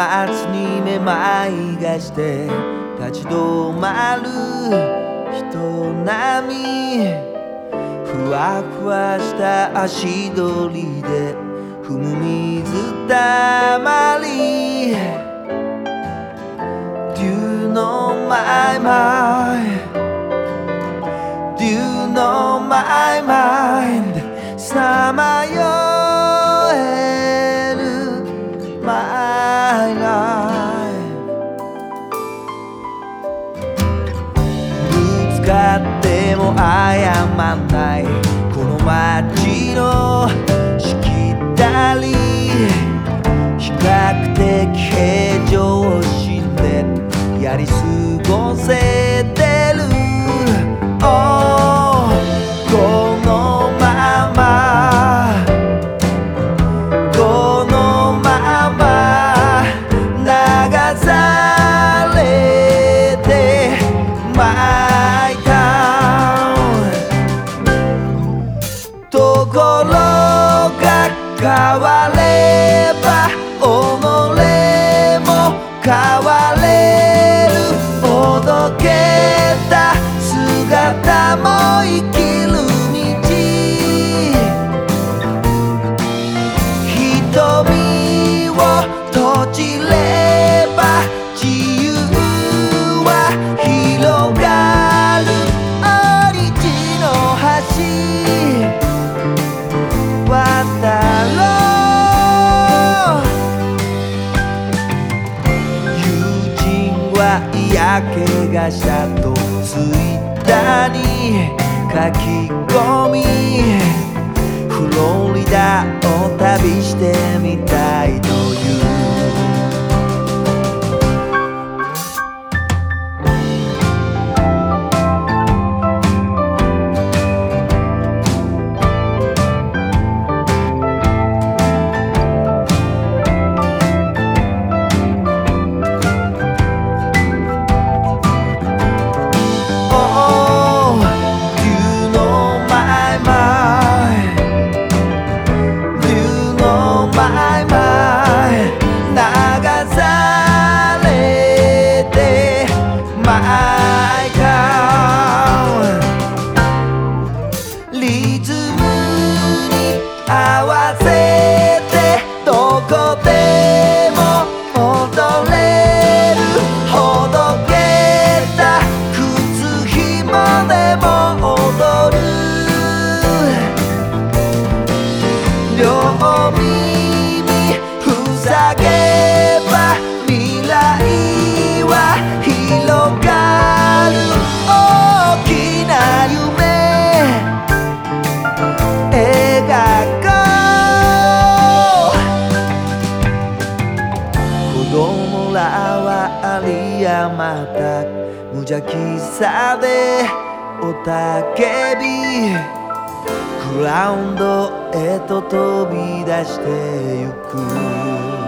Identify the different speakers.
Speaker 1: 末にめまいがして立ち止まる人並みふわふわした足取りで踏む水たまり Do you know my mind? かっても謝んない。この街のば思嫌気がしたとツイッターに書き込みフロリダを旅してみたいという「無邪気さでおたけびグラウンドへと飛び出してゆく。